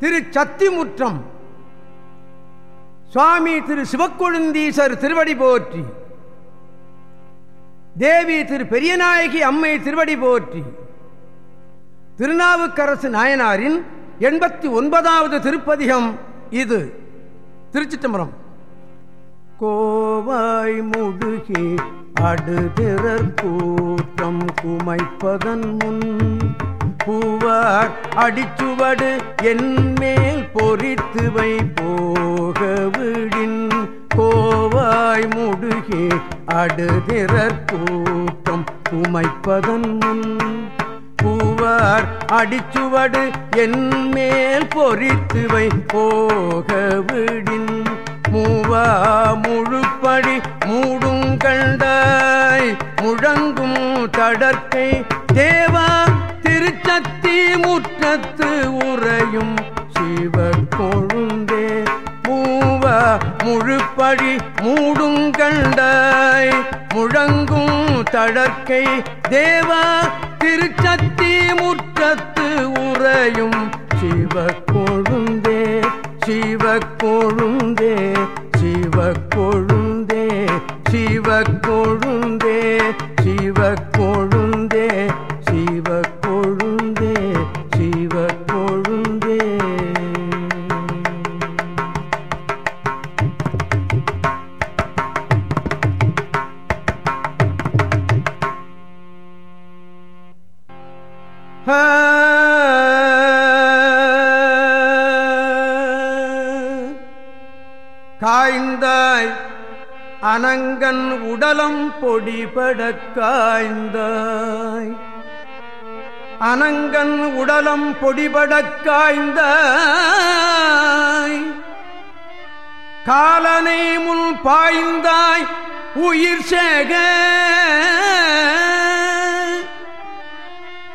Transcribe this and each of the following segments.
திரு சத்திமுற்றம். சுவாமி திரு சிவக்கொழுந்தீசர் திருவடி போற்றி. தேவி திரு பெரியநாயகி அம்மை திருவடி போற்றி. திருநாவுக்கரசு நாயனாரின் எண்பத்தி ஒன்பதாவது திருப்பதிகம் இது. திருச்சிட்டம்பரம் கோவாய் முடுகி அடுதிறர் கூட்டம் குமைப்பதன் முன். பூவார் அடிச்சுவடு என்மேல் பொறித்து வை போக விடின். கோவாய் முடுகி அடுதிறர் கூட்டம் குமைப்பதன் முன். பூவார் அடிச்சுவடு என்மேல் பொறித்து வை போக விடின். மூவா முழுப்படி மூடும் கண்டாய். முழங்கும் தடற்கை பழி மூடுங்கண்டாய் முழங்கும் தடற்கை தேவா திருச்சத்தி முற்றத்து உறையும் சிவ கொழுந்தே சிவ கொழுந்தே சிவ கொழு காய்ந்தாய் அனங்கன் உடலம் பொடிபட காய்ந்தாய். அனங்கன் உடலம் பொடிபட காய்ந்தாய். காலனை முன் பாய்ந்தாய் உயிர் சேக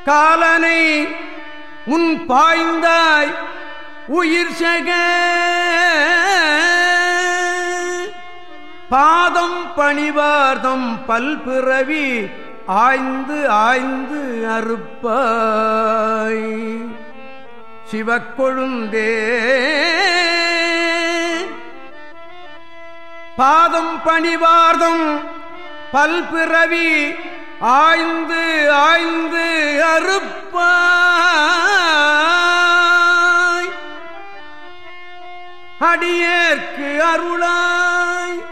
காலனை முன் பாய்ந்தாய் உயிர் செக. பாதம் பணிவார்தம் பல்பிறவி ஆய்ந்து ஆய்ந்து அறுப்பாய். சிவக்கொழுந்தே. பாதம் பணிவார்தம் பல்பிறவி ஆய்ந்து ஆய்ந்து அறுப்பாய். அடியேற்கு அருளாய்.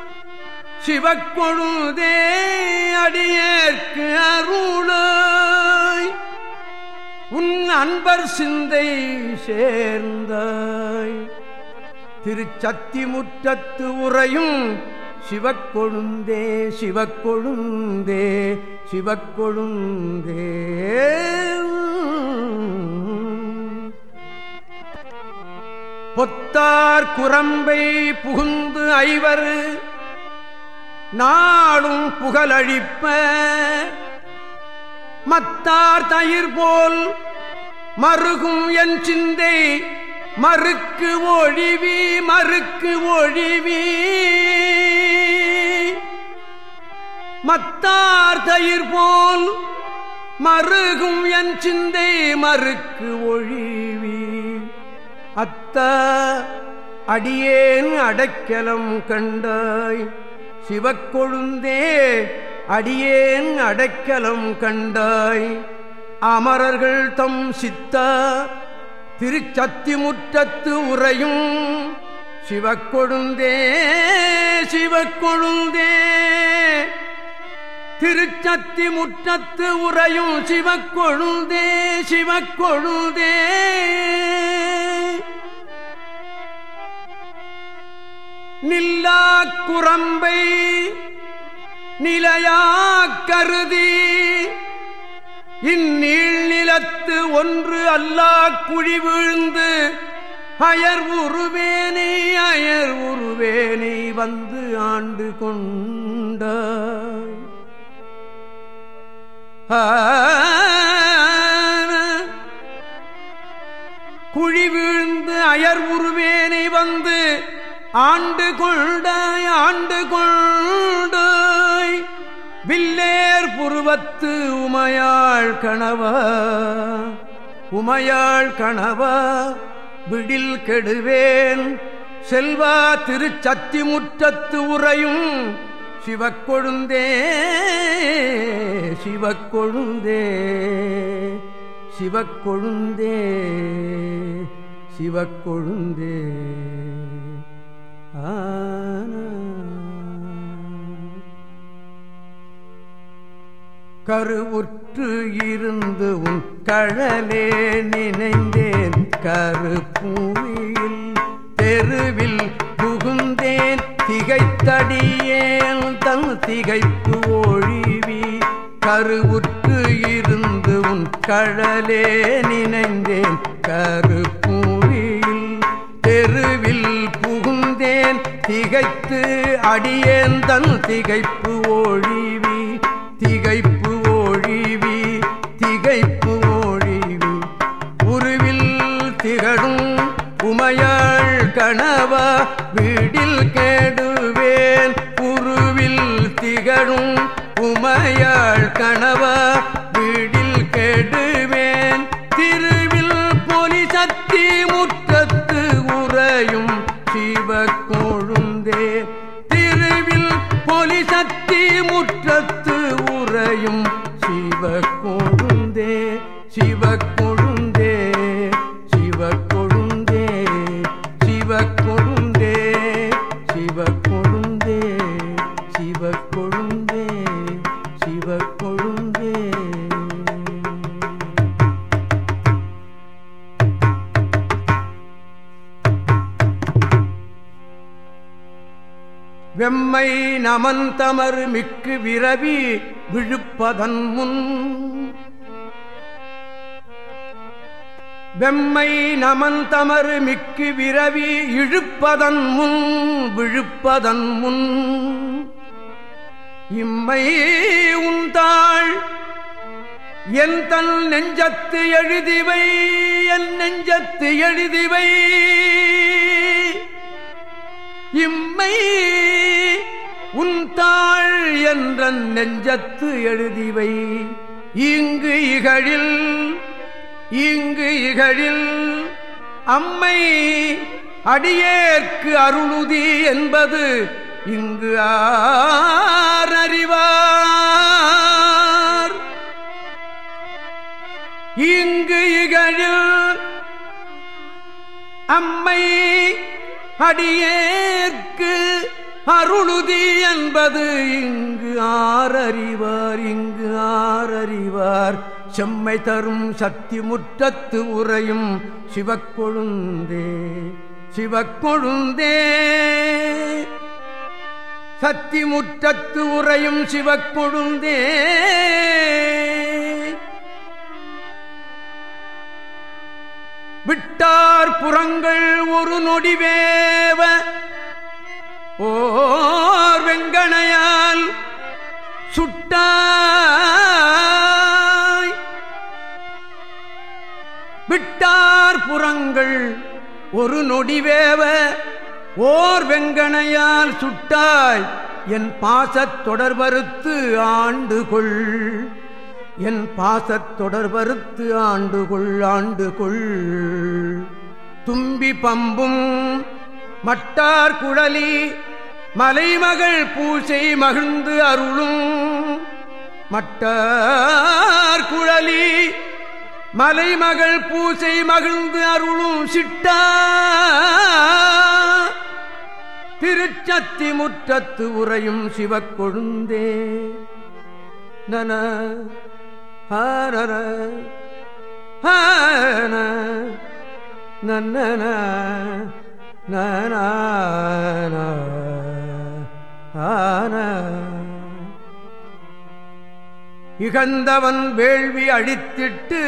சிவக்கொழுதே அடியேற்கு அருளாய். உன் அன்பர் சிந்தை சேர்ந்தாய். திருச்சத்தி முற்றத்து உறையும் சிவக்கொழுந்தே சிவக்கொழுந்தே சிவக்கொழுந்தே. பொத்தார் குரம்பை புகுந்து ஐவர் நாளும் புகழழிப்ப மத்தார் தயிர் போல் மருகும் என் சிந்தை மறுக்கு ஒழிவி மறுக்கு ஒழிவி. மத்தார் தயிர் போல் மருகும் என் சிந்தை மறுக்கு ஒழிவி அத்த அடியேன் அடைக்கலம் கண்டாய் சிவக்கொழுந்தே அடியேன் அடைக்கலம் கண்டாய். அமரர்கள் தம் சித்த திருச்சத்தி முற்றத்து உறையும் சிவக்கொழுந்தே சிவக்கொழுந்தே திருச்சத்தி முற்றத்து உறையும் சிவக்கொழுந்தே சிவக்கொழுந்தே. நில்லா குரம்பை நிலையா கருதி இந்நீள் நிலத்து ஒன்று அல்லா குழி விழுந்து அயர் உருவேனை அயர் உருவேனை வந்து ஆண்டு கொண்ட குழி வீழ்ந்து அயர் உருவேனை வந்து ஆண்டு கொண்டாய் ஆண்டு கொண்டாய் வில்லேர் புருவத்து உமையாள் கணவா உமையாள் கணவா விடில் கெடுவேன். செல்வா திருச்சத்தி முற்றத்து உறையும் சிவக்கொழுந்தே சிவக்கொழுந்தே சிவக்கொழுந்தே சிவக்கொழுந்தே. கருவுற்று இருந்து உன் கழலே நினைந்தேன். கருப்பூவியில் தெருவில் புகுந்தேன். திகைத்தடியேன் தன் திகைப்பு ஒழிவி. கருவுற்று இருந்து உன் கழலே நினைந்தேன். கருப்பூவியில் தெருவில் புகுந்தேன். திகைத்து அடியேன் தன் திகைப்பு ஒழிவி. திகைப்பு ஒழிவி திகைப்பு ஒழிவி. உருவில் திகழும் உமையாள் கணவ வீடில் கே திகழும் உமையாள் கணவ. நமந்தமர் மிக்கு விரவி விழுப்பதன் முன். வெம்மை நமன் நமந்தமர் மிக்கு விரவி இழுப்பதன் முன் விழுப்பதன் முன். இம்மை உந்தாள் என் தன் நெஞ்சத்து எழுதிவை என் நெஞ்சத்து எழுதிவை. என்ற நெஞ்சத்து எழுதிவை. இங்கு இகழில் இங்கு இகழில் அம்மை அடியேற்கு அருளுதி என்பது இங்கு ஆரறிவார் இங்கு இகழில் அம்மை அடியேற்கு அருளுதி என்பது இங்கு ஆரறிவார் இங்கு ஆரறிவார் செம்மை தரும் சக்தி முற்றத்து உறையும் சிவக்கொழுந்தே சிவக்கொழுந்தே. சக்தி முற்றத்து உறையும் சிவக்கொழுந்தே. விட்டார் புறங்கள் ஒரு நொடிவேவ ஓர் வெங்கணையால் சுட்டாய். விட்டார் புறங்கள் ஒரு நொடிவேவ ஓர் வெங்கணையால் சுட்டாய். என் பாசத் தொடர்பறுத்து ஆண்டு கொள் என் பாசத் தொடர்பறுத்து ஆண்டுகொள் ஆண்டுகொள். தும்பி பம்பும் மட்டார் குழலி மலைமகள் பூசை மகிழ்ந்து அருளும். மட்டார் குழலி மலைமகள் பூசை மகிழ்ந்து அருளும் சிட்டா. திருச்சத்தி முற்றத்து உறையும் சிவக்கொழுந்தே. நன ஹாரர ஹன நன்னன இகந்தவன் வேள்வி அழித்திட்டு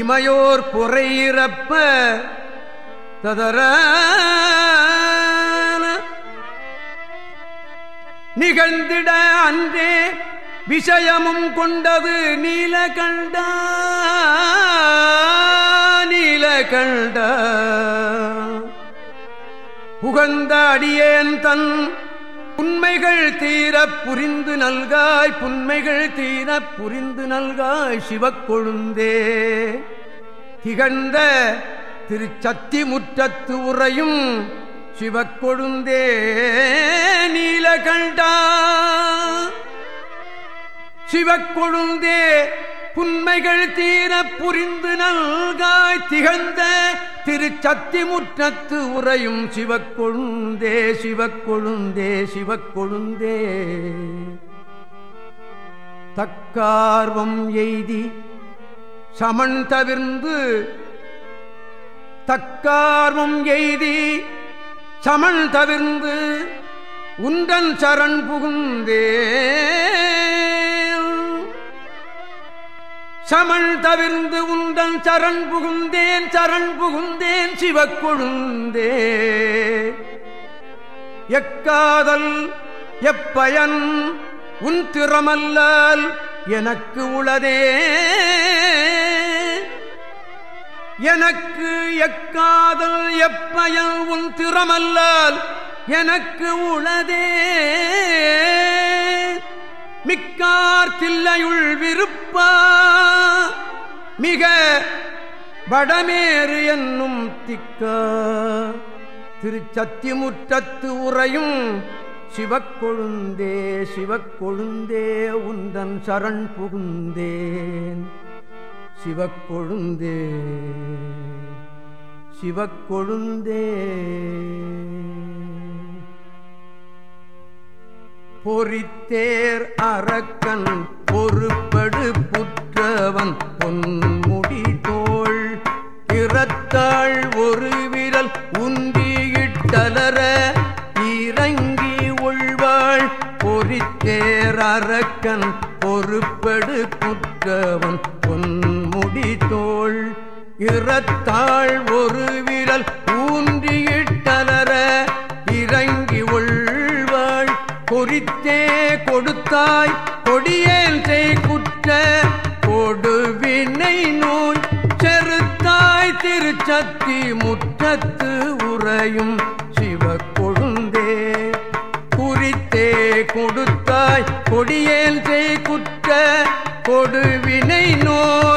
இமையோர் பொறையிறப்ப ததர நிகழ்ந்திட அன்றே விஷயமும் கொண்டது நீலகண்ட நீலகண்ட. புகந்த அடியேன் தன் புன்மைகள் தீரப் புரிந்து நல்காய் புன்மைகள் தீரப் புரிந்து நல்காய் சிவக்கொழுந்தே. திகழ்ந்த திருச்சத்தி முற்றத்து உறையும் சிவக்கொழுந்தே நீலகண்டா. சிவக்கொழுந்தே புன்மைகள் தீரப் புரிந்து நல்காய் திகழ்ந்த திருச்சத்தி முற்றத்து உறையும் சிவக்கொழுந்தே சிவக்கொழுந்தே சிவக்கொழுந்தே. தக்கார்வம் எய்தி சமன் தவிர்ந்து தக்கார்வம் எய்தி சமன் தவிர்ந்து உண்டன் சரண் புகுந்தே. சமன் தவிர்ந்து உந்தன் சரண் புகுந்தேன் சரண் புகுந்தேன் சிவக்கொழுந்தே எக்காதல் எப்பயன் உன் திறமல்லால் எனக்கு உளதே. எனக்கு எக்காதல் எப்பயன் உன் திறமல்லால் எனக்கு உளதே. மிக்கார் தில்லையுள் விருப்பா. மிக வடமேறு என்னும் திக்கா. திருச்சத்திமுற்றத்து உறையும் சிவக்கொழுந்தே சிவக்கொழுந்தே உந்தன் சரண் புகுந்தேன். சிவக்கொழுந்தே சிவக்கொழுந்தே. பொறித்தேர் அரக்கன் பொறுப்படு புற்றவன் பொன்முடி தோள். பிறத்தாள் ஒரு விரல் உந்தியிட்டலர இறங்கி உள்வாள் பொறித்தேர் அரக்கன் பொறுப்படு புற்றவன் பொன்முடி தோள். இறத்தாள் ஒரு விரல் கொடுத்தாய் கொடியேன் செய் குற்ற கொடுவினை நோய் செருத்தாய் திருச்சத்தி முற்றத்து உறையும் சிவ கொழுந்தே குறித்தே கொடுத்தாய் கொடியேல் செய் குற்ற கொடுவினை நோய்